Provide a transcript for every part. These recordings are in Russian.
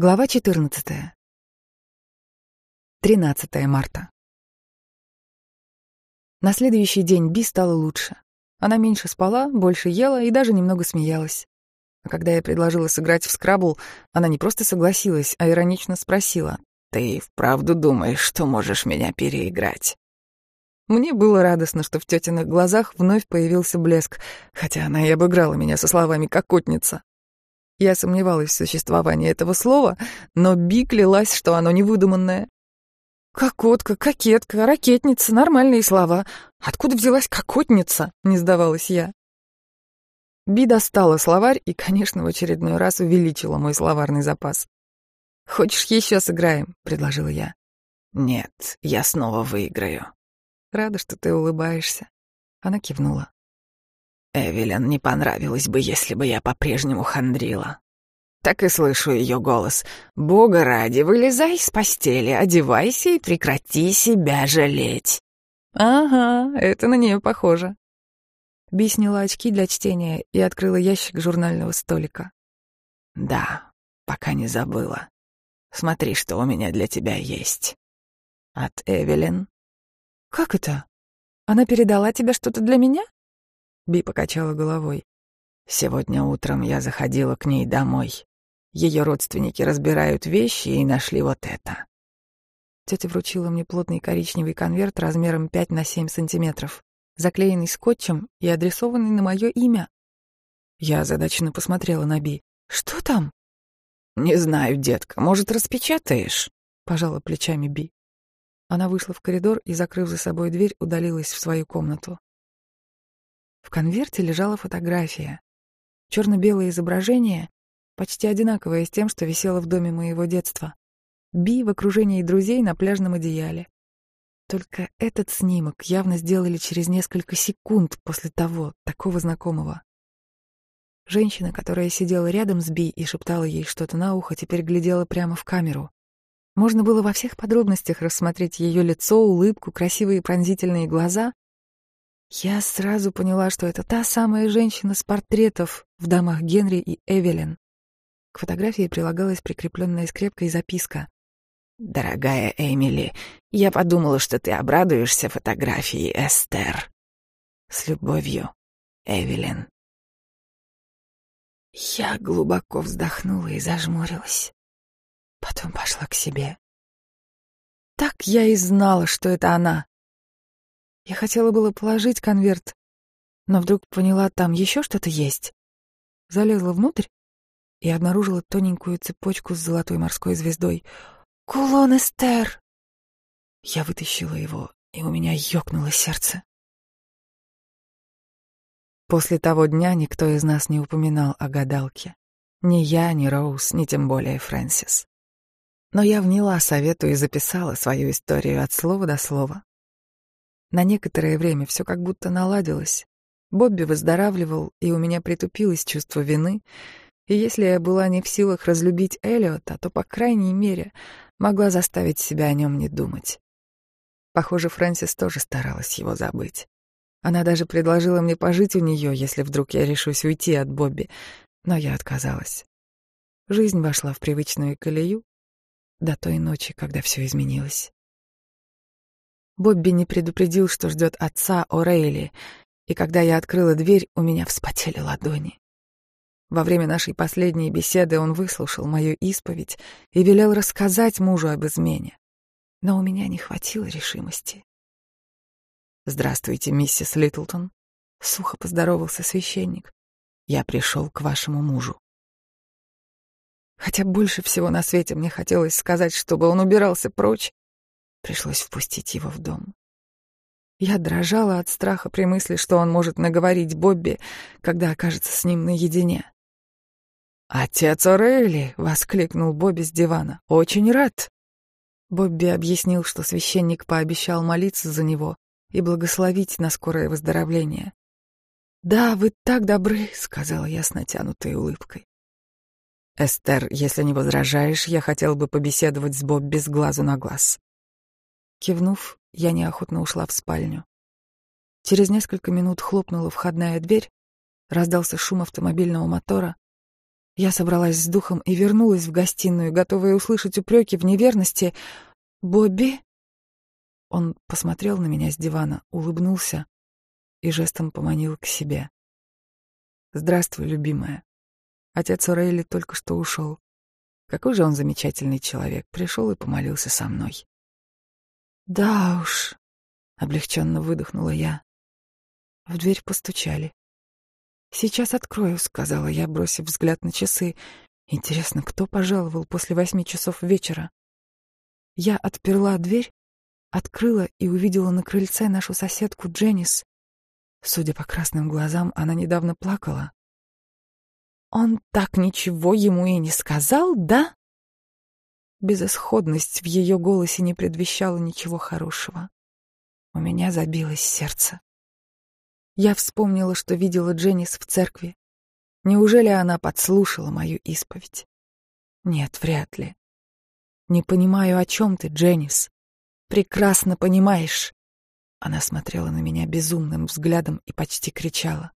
Глава 14. 13 марта. На следующий день Би стало лучше. Она меньше спала, больше ела и даже немного смеялась. А когда я предложила сыграть в скрабл, она не просто согласилась, а иронично спросила, «Ты вправду думаешь, что можешь меня переиграть?» Мне было радостно, что в тетиных глазах вновь появился блеск, хотя она и обыграла меня со словами «кокотница». Я сомневалась в существовании этого слова, но Би клялась, что оно невыдуманное. «Кокотка, кокетка, ракетница — нормальные слова. Откуда взялась кокотница?» — не сдавалась я. Би достала словарь и, конечно, в очередной раз увеличила мой словарный запас. «Хочешь, еще сыграем?» — предложила я. «Нет, я снова выиграю». «Рада, что ты улыбаешься». Она кивнула. Эвелин не понравилось бы, если бы я по-прежнему хандрила. Так и слышу ее голос. «Бога ради, вылезай из постели, одевайся и прекрати себя жалеть». «Ага, это на нее похоже». Би сняла очки для чтения и открыла ящик журнального столика. «Да, пока не забыла. Смотри, что у меня для тебя есть. От Эвелин». «Как это? Она передала тебе что-то для меня?» Би покачала головой. Сегодня утром я заходила к ней домой. Ее родственники разбирают вещи и нашли вот это. Тетя вручила мне плотный коричневый конверт размером 5 на 7 сантиметров, заклеенный скотчем и адресованный на мое имя. Я озадаченно посмотрела на Би. «Что там?» «Не знаю, детка. Может, распечатаешь?» — пожала плечами Би. Она вышла в коридор и, закрыв за собой дверь, удалилась в свою комнату. В конверте лежала фотография. Черно-белое изображение, почти одинаковое с тем, что висело в доме моего детства. Би в окружении друзей на пляжном одеяле. Только этот снимок явно сделали через несколько секунд после того, такого знакомого. Женщина, которая сидела рядом с Би и шептала ей что-то на ухо, теперь глядела прямо в камеру. Можно было во всех подробностях рассмотреть ее лицо, улыбку, красивые пронзительные глаза я сразу поняла, что это та самая женщина с портретов в домах Генри и Эвелин. К фотографии прилагалась прикрепленная скрепкой записка. «Дорогая Эмили, я подумала, что ты обрадуешься фотографии Эстер. С любовью, Эвелин». Я глубоко вздохнула и зажмурилась. Потом пошла к себе. Так я и знала, что это она. Я хотела было положить конверт, но вдруг поняла, там еще что-то есть. Залезла внутрь и обнаружила тоненькую цепочку с золотой морской звездой. «Кулон Эстер!» Я вытащила его, и у меня ёкнуло сердце. После того дня никто из нас не упоминал о гадалке. Ни я, ни Роуз, ни тем более Фрэнсис. Но я вняла совету и записала свою историю от слова до слова. На некоторое время все как будто наладилось. Бобби выздоравливал, и у меня притупилось чувство вины. И если я была не в силах разлюбить Эллиота, то, по крайней мере, могла заставить себя о нем не думать. Похоже, Фрэнсис тоже старалась его забыть. Она даже предложила мне пожить у нее, если вдруг я решусь уйти от Бобби, но я отказалась. Жизнь вошла в привычную колею до той ночи, когда все изменилось. Бобби не предупредил, что ждет отца О'Рейли, и когда я открыла дверь, у меня вспотели ладони. Во время нашей последней беседы он выслушал мою исповедь и велел рассказать мужу об измене. Но у меня не хватило решимости. «Здравствуйте, миссис Литлтон», — сухо поздоровался священник. «Я пришел к вашему мужу». Хотя больше всего на свете мне хотелось сказать, чтобы он убирался прочь, Пришлось впустить его в дом. Я дрожала от страха при мысли, что он может наговорить Бобби, когда окажется с ним наедине. «Отец Орелли!» — воскликнул Бобби с дивана. «Очень рад!» Бобби объяснил, что священник пообещал молиться за него и благословить на скорое выздоровление. «Да, вы так добры», — сказала я с натянутой улыбкой. «Эстер, если не возражаешь, я хотел бы побеседовать с Бобби с глазу на глаз». Кивнув, я неохотно ушла в спальню. Через несколько минут хлопнула входная дверь, раздался шум автомобильного мотора, Я собралась с духом и вернулась в гостиную, готовая услышать упреки в неверности. «Бобби?» Он посмотрел на меня с дивана, улыбнулся и жестом поманил к себе. «Здравствуй, любимая. Отец Орейли только что ушел. Какой же он замечательный человек. Пришел и помолился со мной». «Да уж», — облегченно выдохнула я. В дверь постучали. «Сейчас открою», — сказала я, бросив взгляд на часы. «Интересно, кто пожаловал после восьми часов вечера?» Я отперла дверь, открыла и увидела на крыльце нашу соседку Дженнис. Судя по красным глазам, она недавно плакала. «Он так ничего ему и не сказал, да?» Безысходность в ее голосе не предвещала ничего хорошего. У меня забилось сердце. Я вспомнила, что видела Дженнис в церкви. Неужели она подслушала мою исповедь? Нет, вряд ли. Не понимаю, о чем ты, Дженнис. Прекрасно понимаешь. Она смотрела на меня безумным взглядом и почти кричала.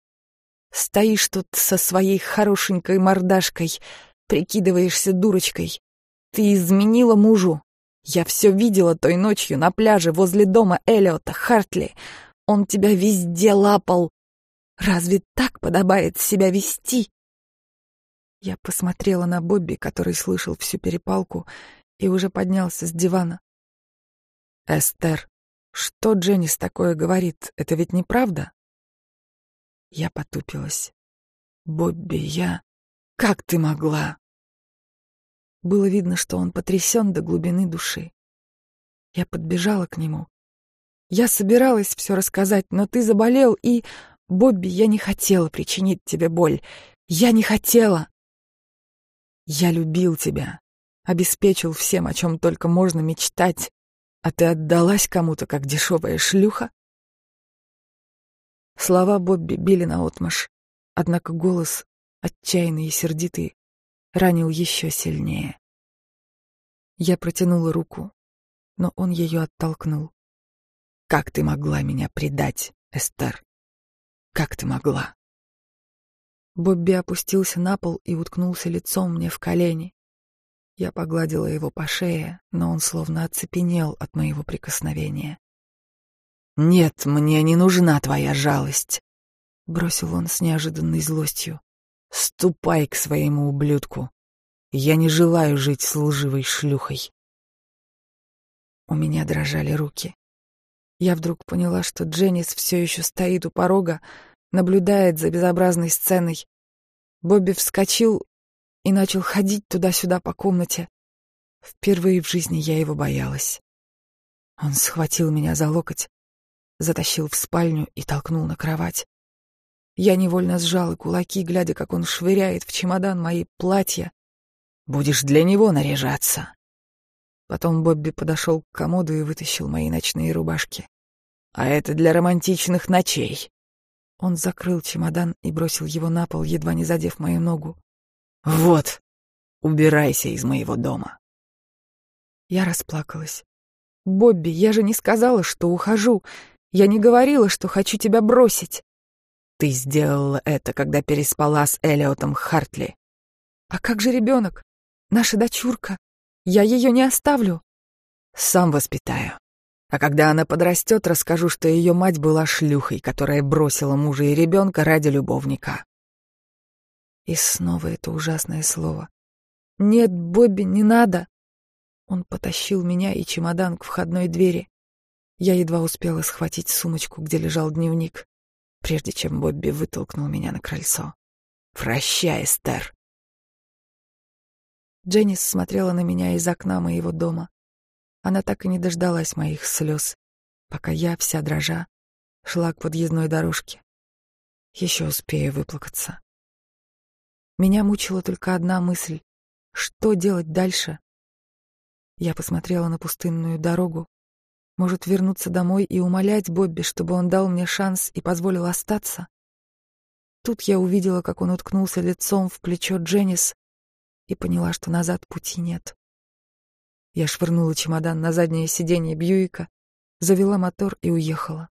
Стоишь тут со своей хорошенькой мордашкой, прикидываешься дурочкой. Ты изменила мужу. Я все видела той ночью на пляже возле дома Эллиота, Хартли. Он тебя везде лапал. Разве так подобает себя вести? Я посмотрела на Бобби, который слышал всю перепалку и уже поднялся с дивана. «Эстер, что Дженнис такое говорит? Это ведь неправда?» Я потупилась. «Бобби, я... Как ты могла?» Было видно, что он потрясен до глубины души. Я подбежала к нему, я собиралась все рассказать, но ты заболел, и... Бобби, я не хотела причинить тебе боль. Я не хотела. Я любил тебя, обеспечил всем, о чем только можно мечтать, а ты отдалась кому-то, как дешевая шлюха? Слова Бобби били наотмашь, однако голос, отчаянный и сердитый, ранил еще сильнее. Я протянула руку, но он ее оттолкнул. Как ты могла меня предать, Эстер? Как ты могла? Бобби опустился на пол и уткнулся лицом мне в колени. Я погладила его по шее, но он словно оцепенел от моего прикосновения. «Нет, мне не нужна твоя жалость», — бросил он с неожиданной злостью. «Ступай к своему ублюдку. Я не желаю жить с лживой шлюхой». У меня дрожали руки. Я вдруг поняла, что Дженнис все еще стоит у порога, наблюдает за безобразной сценой. Бобби вскочил и начал ходить туда-сюда по комнате. Впервые в жизни я его боялась. Он схватил меня за локоть, затащил в спальню и толкнул на кровать. Я невольно сжала кулаки, глядя, как он швыряет в чемодан мои платья. «Будешь для него наряжаться», Потом Бобби подошел к комоду и вытащил мои ночные рубашки. «А это для романтичных ночей». Он закрыл чемодан и бросил его на пол, едва не задев мою ногу. «Вот, убирайся из моего дома». Я расплакалась. «Бобби, я же не сказала, что ухожу. Я не говорила, что хочу тебя бросить». «Ты сделала это, когда переспала с Элиотом Хартли». «А как же ребенок? Наша дочурка?» Я ее не оставлю. Сам воспитаю. А когда она подрастет, расскажу, что ее мать была шлюхой, которая бросила мужа и ребенка ради любовника. И снова это ужасное слово. «Нет, Бобби, не надо!» Он потащил меня и чемодан к входной двери. Я едва успела схватить сумочку, где лежал дневник, прежде чем Бобби вытолкнул меня на крыльцо. «Прощай, Эстер!» Дженнис смотрела на меня из окна моего дома. Она так и не дождалась моих слез, пока я, вся дрожа, шла к подъездной дорожке. Еще успею выплакаться. Меня мучила только одна мысль — что делать дальше? Я посмотрела на пустынную дорогу. Может, вернуться домой и умолять Бобби, чтобы он дал мне шанс и позволил остаться? Тут я увидела, как он уткнулся лицом в плечо Дженнис, и поняла, что назад пути нет. Я швырнула чемодан на заднее сиденье Бьюика, завела мотор и уехала.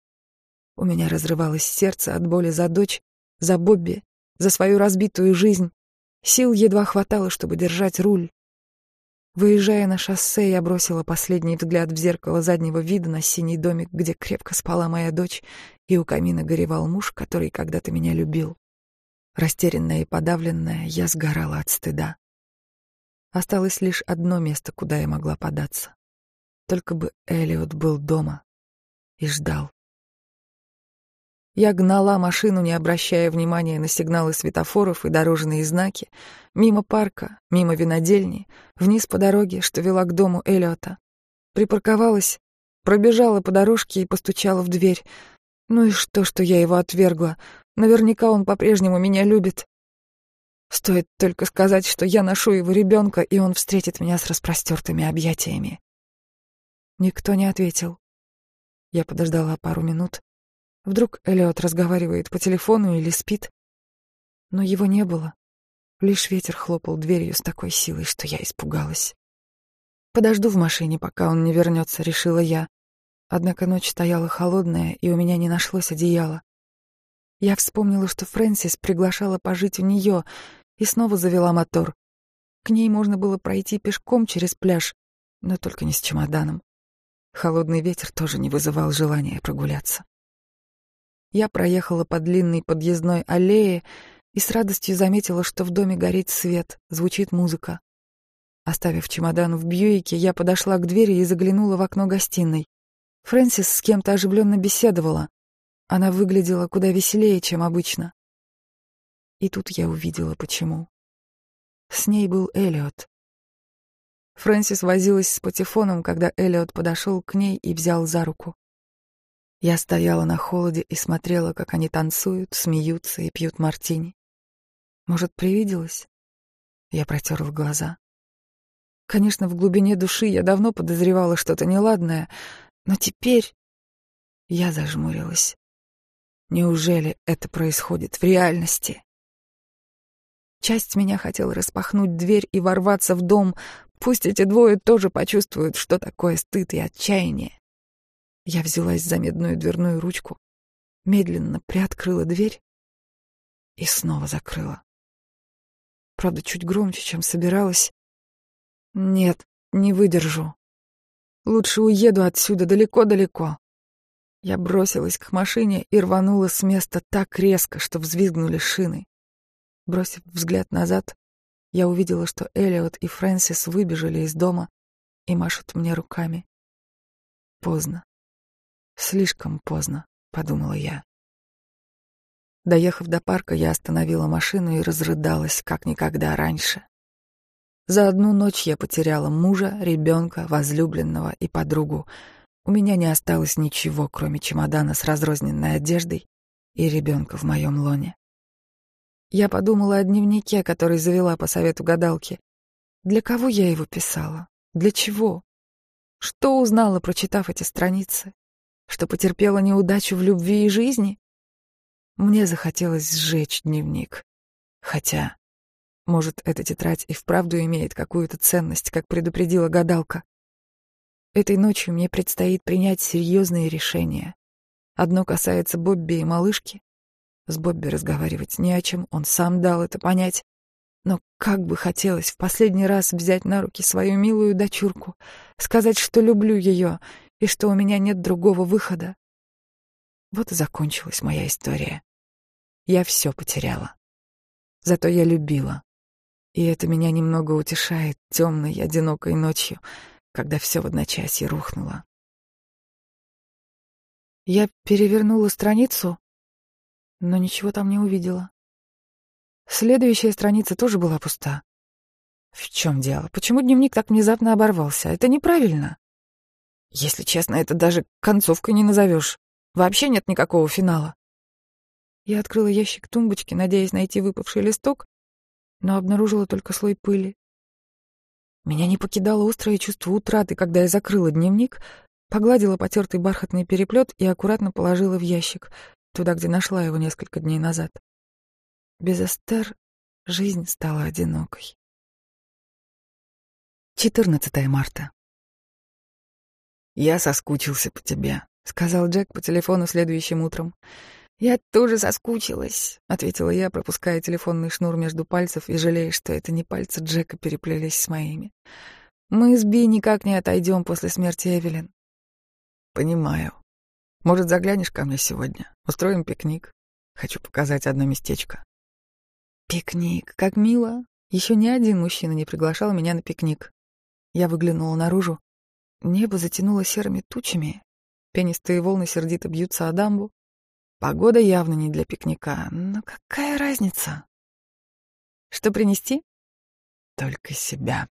У меня разрывалось сердце от боли за дочь, за Бобби, за свою разбитую жизнь. Сил едва хватало, чтобы держать руль. Выезжая на шоссе, я бросила последний взгляд в зеркало заднего вида на синий домик, где крепко спала моя дочь, и у камина горевал муж, который когда-то меня любил. Растерянная и подавленная, я сгорала от стыда. Осталось лишь одно место, куда я могла податься. Только бы Элиот был дома и ждал. Я гнала машину, не обращая внимания на сигналы светофоров и дорожные знаки, мимо парка, мимо винодельни, вниз по дороге, что вела к дому Эллиота. Припарковалась, пробежала по дорожке и постучала в дверь. Ну и что, что я его отвергла? Наверняка он по-прежнему меня любит. Стоит только сказать, что я ношу его ребенка, и он встретит меня с распростертыми объятиями. Никто не ответил. Я подождала пару минут, Вдруг Элliot разговаривает по телефону или спит. Но его не было. Лишь ветер хлопал дверью с такой силой, что я испугалась. Подожду в машине, пока он не вернется, решила я. Однако ночь стояла холодная, и у меня не нашлось одеяла. Я вспомнила, что Фрэнсис приглашала пожить у нее, и снова завела мотор. К ней можно было пройти пешком через пляж, но только не с чемоданом. Холодный ветер тоже не вызывал желания прогуляться. Я проехала по длинной подъездной аллее и с радостью заметила, что в доме горит свет, звучит музыка. Оставив чемодан в Бьюике, я подошла к двери и заглянула в окно гостиной. Фрэнсис с кем-то оживленно беседовала. Она выглядела куда веселее, чем обычно. И тут я увидела, почему. С ней был Эллиот. Фрэнсис возилась с патефоном, когда Эллиот подошел к ней и взял за руку. Я стояла на холоде и смотрела, как они танцуют, смеются и пьют мартини. Может, привиделось? Я протерла глаза. Конечно, в глубине души я давно подозревала что-то неладное, но теперь я зажмурилась. Неужели это происходит в реальности? Часть меня хотела распахнуть дверь и ворваться в дом, пусть эти двое тоже почувствуют, что такое стыд и отчаяние. Я взялась за медную дверную ручку, медленно приоткрыла дверь и снова закрыла. Правда, чуть громче, чем собиралась. Нет, не выдержу. Лучше уеду отсюда далеко-далеко. Я бросилась к машине и рванула с места так резко, что взвизгнули шины. Бросив взгляд назад, я увидела, что Элиот и Фрэнсис выбежали из дома и машут мне руками. Поздно. Слишком поздно, подумала я. Доехав до парка, я остановила машину и разрыдалась, как никогда раньше. За одну ночь я потеряла мужа, ребенка, возлюбленного и подругу. У меня не осталось ничего, кроме чемодана с разрозненной одеждой и ребенка в моем лоне. Я подумала о дневнике, который завела по совету гадалки. Для кого я его писала? Для чего? Что узнала, прочитав эти страницы? Что потерпела неудачу в любви и жизни? Мне захотелось сжечь дневник. Хотя, может, эта тетрадь и вправду имеет какую-то ценность, как предупредила гадалка. Этой ночью мне предстоит принять серьезные решения. Одно касается Бобби и малышки. С Бобби разговаривать не о чем, он сам дал это понять. Но как бы хотелось в последний раз взять на руки свою милую дочурку, сказать, что люблю ее и что у меня нет другого выхода. Вот и закончилась моя история. Я все потеряла. Зато я любила. И это меня немного утешает темной, одинокой ночью, когда все в одночасье рухнуло. Я перевернула страницу, но ничего там не увидела. Следующая страница тоже была пуста. В чем дело? Почему дневник так внезапно оборвался? Это неправильно. Если честно, это даже концовкой не назовешь. Вообще нет никакого финала. Я открыла ящик тумбочки, надеясь найти выпавший листок, но обнаружила только слой пыли. Меня не покидало острое чувство утраты, когда я закрыла дневник, погладила потертый бархатный переплет и аккуратно положила в ящик, туда, где нашла его несколько дней назад. Без Эстер жизнь стала одинокой. 14 марта. «Я соскучился по тебе», — сказал Джек по телефону следующим утром. «Я тоже соскучилась», — ответила я, пропуская телефонный шнур между пальцев и жалея, что это не пальцы Джека переплелись с моими. «Мы с Би никак не отойдем после смерти Эвелин». «Понимаю. Может, заглянешь ко мне сегодня? Устроим пикник. Хочу показать одно местечко». «Пикник, как мило. Еще ни один мужчина не приглашал меня на пикник». Я выглянула наружу. Небо затянуло серыми тучами. Пенистые волны сердито бьются о дамбу. Погода явно не для пикника, но какая разница? Что принести? Только себя.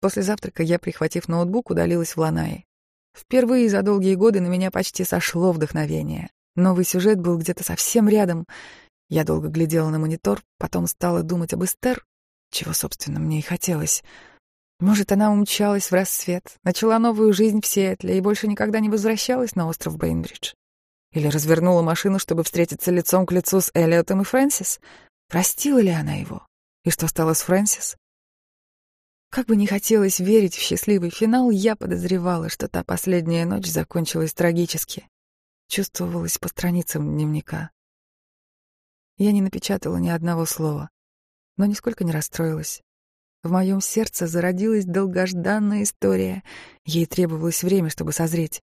После завтрака я, прихватив ноутбук, удалилась в Ланай. Впервые за долгие годы на меня почти сошло вдохновение. Новый сюжет был где-то совсем рядом. Я долго глядела на монитор, потом стала думать об Эстер, чего, собственно, мне и хотелось. Может, она умчалась в рассвет, начала новую жизнь в Сиэтле и больше никогда не возвращалась на остров Бейнбридж. Или развернула машину, чтобы встретиться лицом к лицу с Эллиотом и Фрэнсис? Простила ли она его? И что стало с Фрэнсис? Как бы не хотелось верить в счастливый финал, я подозревала, что та последняя ночь закончилась трагически. Чувствовалась по страницам дневника. Я не напечатала ни одного слова, но нисколько не расстроилась. В моем сердце зародилась долгожданная история. Ей требовалось время, чтобы созреть.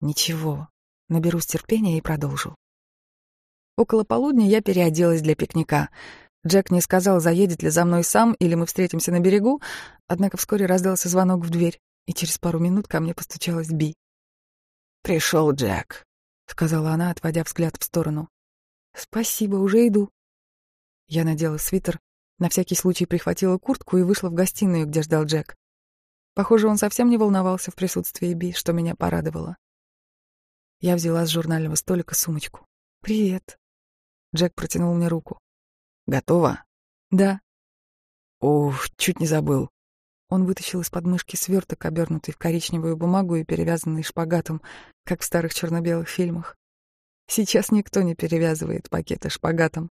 Ничего, Наберусь терпения и продолжу. Около полудня я переоделась для пикника. Джек не сказал, заедет ли за мной сам или мы встретимся на берегу, однако вскоре раздался звонок в дверь, и через пару минут ко мне постучалась Би. «Пришел Джек», — сказала она, отводя взгляд в сторону. «Спасибо, уже иду». Я надела свитер, на всякий случай прихватила куртку и вышла в гостиную, где ждал Джек. Похоже, он совсем не волновался в присутствии Би, что меня порадовало. Я взяла с журнального столика сумочку. «Привет». Джек протянул мне руку. «Готово?» «Да». «Ух, чуть не забыл». Он вытащил из подмышки сверток, обернутый в коричневую бумагу и перевязанный шпагатом, как в старых черно-белых фильмах. Сейчас никто не перевязывает пакеты шпагатом.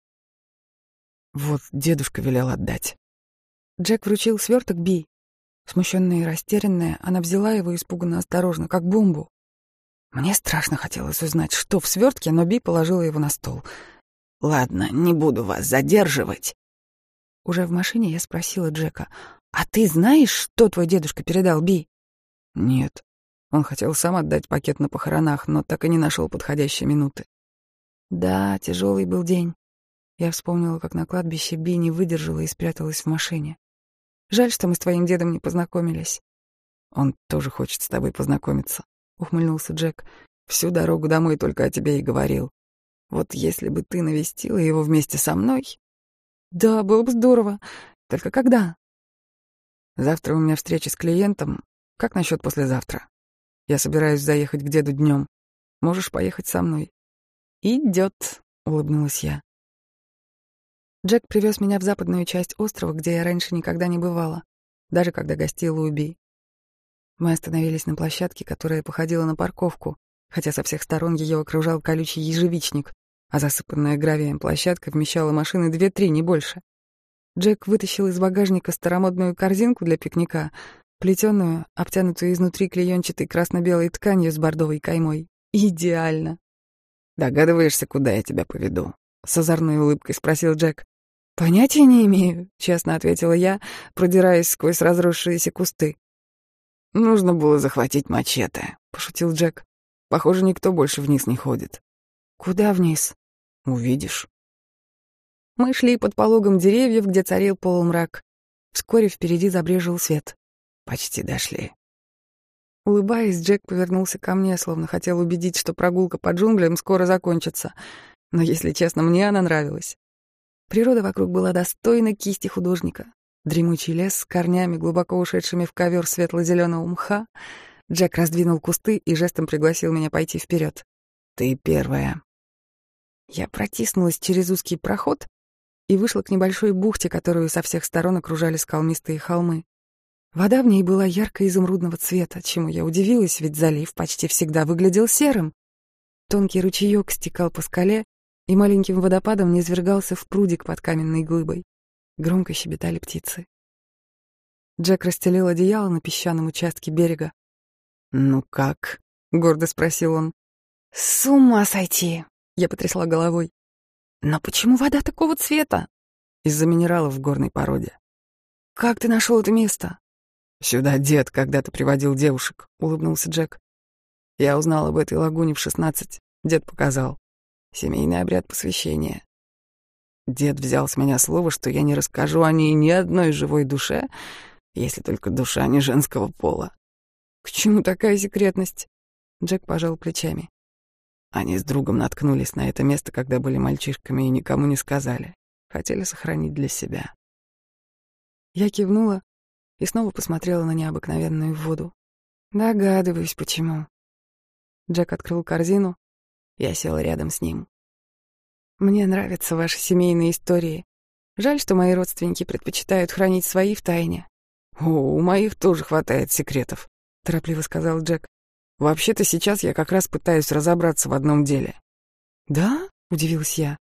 Вот дедушка велел отдать. Джек вручил сверток Би. Смущенная и растерянная, она взяла его испуганно осторожно, как бомбу. Мне страшно хотелось узнать, что в свертке, но Би положила его на стол. «Ладно, не буду вас задерживать». Уже в машине я спросила Джека, «А ты знаешь, что твой дедушка передал Би?» «Нет». Он хотел сам отдать пакет на похоронах, но так и не нашел подходящей минуты. Да, тяжелый был день. Я вспомнила, как на кладбище Би не выдержала и спряталась в машине. Жаль, что мы с твоим дедом не познакомились. Он тоже хочет с тобой познакомиться. — ухмыльнулся Джек. «Всю дорогу домой только о тебе и говорил. Вот если бы ты навестила его вместе со мной...» «Да, было бы здорово. Только когда?» «Завтра у меня встреча с клиентом. Как насчет послезавтра? Я собираюсь заехать к деду днем. Можешь поехать со мной?» «Идет», — улыбнулась я. Джек привез меня в западную часть острова, где я раньше никогда не бывала, даже когда гостила у Би. Мы остановились на площадке, которая походила на парковку, хотя со всех сторон ее окружал колючий ежевичник, а засыпанная гравием площадка вмещала машины две-три, не больше. Джек вытащил из багажника старомодную корзинку для пикника, плетеную, обтянутую изнутри клеенчатой красно-белой тканью с бордовой каймой. Идеально. «Догадываешься, куда я тебя поведу?» — с озорной улыбкой спросил Джек. «Понятия не имею», — честно ответила я, продираясь сквозь разросшиеся кусты. «Нужно было захватить мачете», — пошутил Джек. «Похоже, никто больше вниз не ходит». «Куда вниз?» «Увидишь». Мы шли под пологом деревьев, где царил полумрак. Вскоре впереди забрежил свет. Почти дошли. Улыбаясь, Джек повернулся ко мне, словно хотел убедить, что прогулка по джунглям скоро закончится. Но, если честно, мне она нравилась. Природа вокруг была достойна кисти художника. Дремучий лес с корнями, глубоко ушедшими в ковер светло-зеленого мха. Джек раздвинул кусты и жестом пригласил меня пойти вперед. «Ты первая». Я протиснулась через узкий проход и вышла к небольшой бухте, которую со всех сторон окружали скалмистые холмы. Вода в ней была ярко-изумрудного цвета, чему я удивилась, ведь залив почти всегда выглядел серым. Тонкий ручеёк стекал по скале и маленьким водопадом низвергался в прудик под каменной глыбой. Громко щебетали птицы. Джек расстелил одеяло на песчаном участке берега. «Ну как?» — гордо спросил он. «С ума сойти!» Я потрясла головой. «Но почему вода такого цвета?» «Из-за минералов в горной породе». «Как ты нашел это место?» «Сюда дед когда-то приводил девушек», — улыбнулся Джек. «Я узнал об этой лагуне в шестнадцать. Дед показал. Семейный обряд посвящения. Дед взял с меня слово, что я не расскажу о ней ни одной живой душе, если только душа не женского пола. К чему такая секретность? Джек пожал плечами. Они с другом наткнулись на это место, когда были мальчишками, и никому не сказали. Хотели сохранить для себя. Я кивнула и снова посмотрела на необыкновенную воду. Догадываюсь, почему. Джек открыл корзину. Я села рядом с ним. Мне нравятся ваши семейные истории. Жаль, что мои родственники предпочитают хранить свои в тайне. О, у моих тоже хватает секретов, торопливо сказал Джек. Вообще-то сейчас я как раз пытаюсь разобраться в одном деле. Да? удивилась я.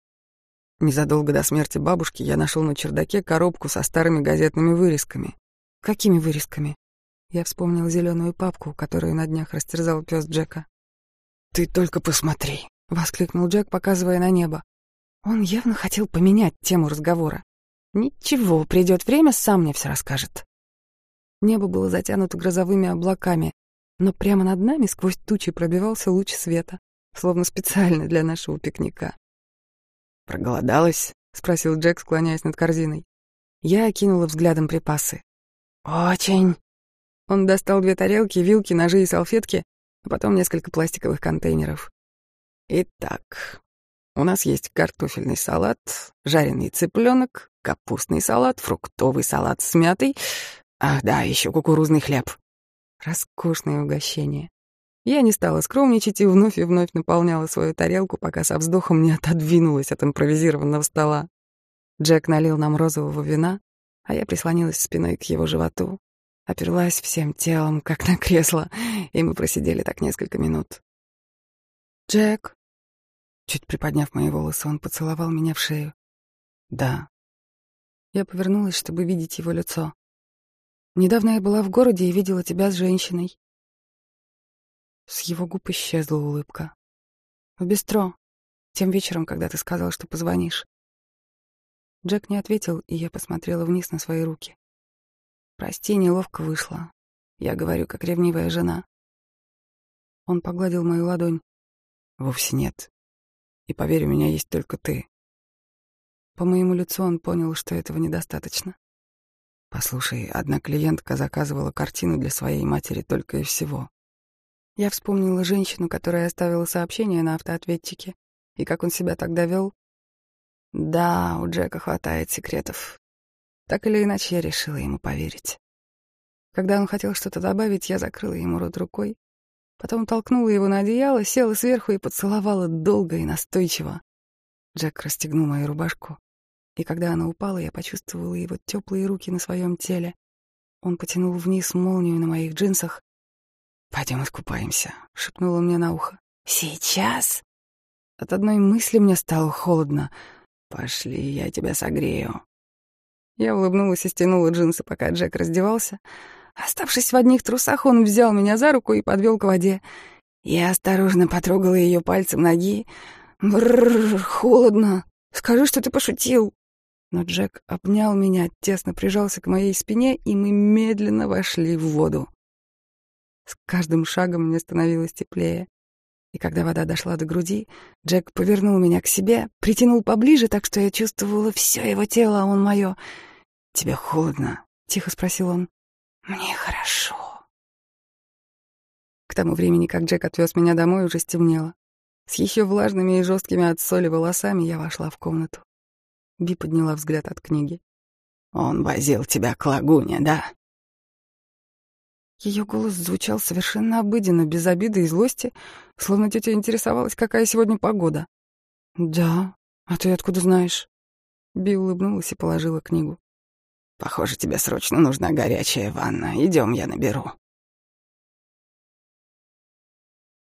Незадолго до смерти бабушки я нашел на чердаке коробку со старыми газетными вырезками. Какими вырезками? Я вспомнил зеленую папку, которую на днях растерзал пес Джека. Ты только посмотри, воскликнул Джек, показывая на небо. Он явно хотел поменять тему разговора. Ничего, придет время, сам мне все расскажет. Небо было затянуто грозовыми облаками, но прямо над нами сквозь тучи пробивался луч света, словно специально для нашего пикника. «Проголодалась?» — спросил Джек, склоняясь над корзиной. Я окинула взглядом припасы. «Очень». Он достал две тарелки, вилки, ножи и салфетки, а потом несколько пластиковых контейнеров. «Итак, у нас есть картофельный салат, жареный цыпленок, капустный салат, фруктовый салат с мятой. Ах да, еще кукурузный хлеб. Роскошное угощение. Я не стала скромничать и вновь и вновь наполняла свою тарелку, пока со вздохом не отодвинулась от импровизированного стола. Джек налил нам розового вина, а я прислонилась спиной к его животу, оперлась всем телом, как на кресло, и мы просидели так несколько минут. «Джек», Чуть приподняв мои волосы, он поцеловал меня в шею. «Да». Я повернулась, чтобы видеть его лицо. «Недавно я была в городе и видела тебя с женщиной». С его губ исчезла улыбка. «В бистро. Тем вечером, когда ты сказал, что позвонишь». Джек не ответил, и я посмотрела вниз на свои руки. «Прости, неловко вышло. Я говорю, как ревнивая жена». Он погладил мою ладонь. «Вовсе нет. И поверь, у меня есть только ты. По моему лицу он понял, что этого недостаточно. Послушай, одна клиентка заказывала картину для своей матери только и всего. Я вспомнила женщину, которая оставила сообщение на автоответчике, и как он себя тогда вел. Да, у Джека хватает секретов. Так или иначе, я решила ему поверить. Когда он хотел что-то добавить, я закрыла ему рот рукой Потом толкнула его на одеяло, села сверху и поцеловала долго и настойчиво. Джек расстегнул мою рубашку, и когда она упала, я почувствовала его теплые руки на своем теле. Он потянул вниз молнию на моих джинсах. «Пойдем искупаемся», — шепнул он мне на ухо. «Сейчас?» От одной мысли мне стало холодно. «Пошли, я тебя согрею». Я улыбнулась и стянула джинсы, пока Джек раздевался, Оставшись в одних трусах, он взял меня за руку и подвел к воде. Я осторожно потрогала ее пальцем ноги. Бррр, холодно. Скажи, что ты пошутил. Но Джек обнял меня, тесно прижался к моей спине, и мы медленно вошли в воду. С каждым шагом мне становилось теплее. И когда вода дошла до груди, Джек повернул меня к себе, притянул поближе, так что я чувствовала все его тело, а он мое. «Тебе холодно?» — тихо спросил он. Мне хорошо. К тому времени, как Джек отвез меня домой, уже стемнело. С еще влажными и жесткими от соли волосами я вошла в комнату. Би подняла взгляд от книги. «Он возил тебя к лагуне, да?» Ее голос звучал совершенно обыденно, без обиды и злости, словно тетя интересовалась, какая сегодня погода. «Да, а ты откуда знаешь?» Би улыбнулась и положила книгу. Похоже, тебе срочно нужна горячая ванна. Идем, я наберу.